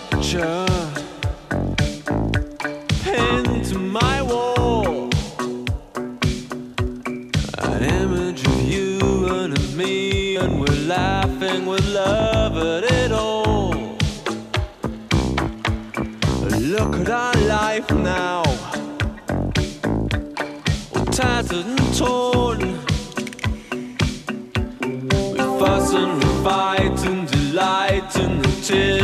picture pinned to my wall. An image of you and of me, and we're laughing with love at it all. Look at our life now, all tattered and torn. We fuss and we fight and delight in the tears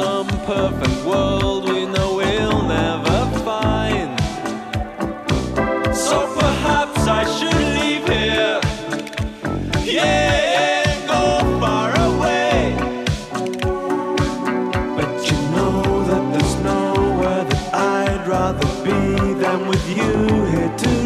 some perfect world we know we'll never find. So perhaps I should leave here. Yeah, go far away. But you know that there's nowhere that I'd rather be than with you here too.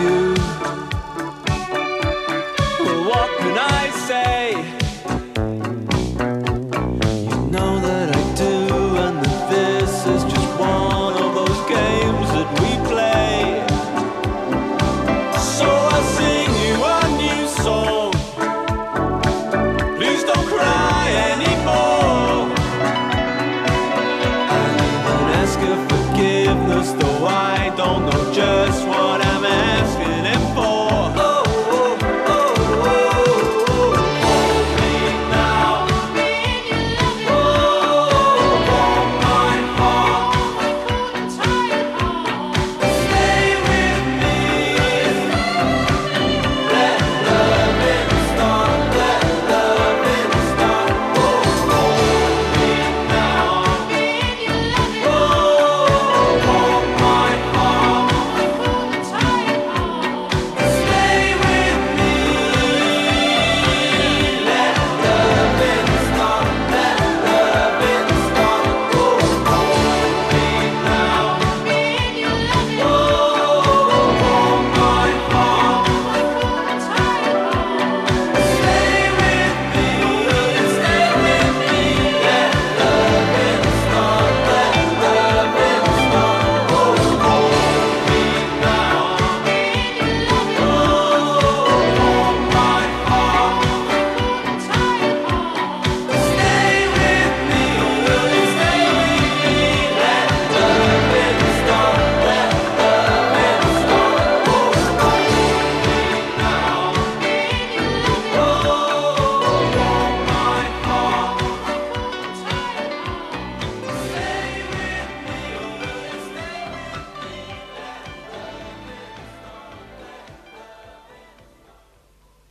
you. Well, what can I say? You know that I do, and that this is just one of those games that we play. So I sing you a new song. Please don't cry anymore. I even ask for forgiveness, though I don't know just what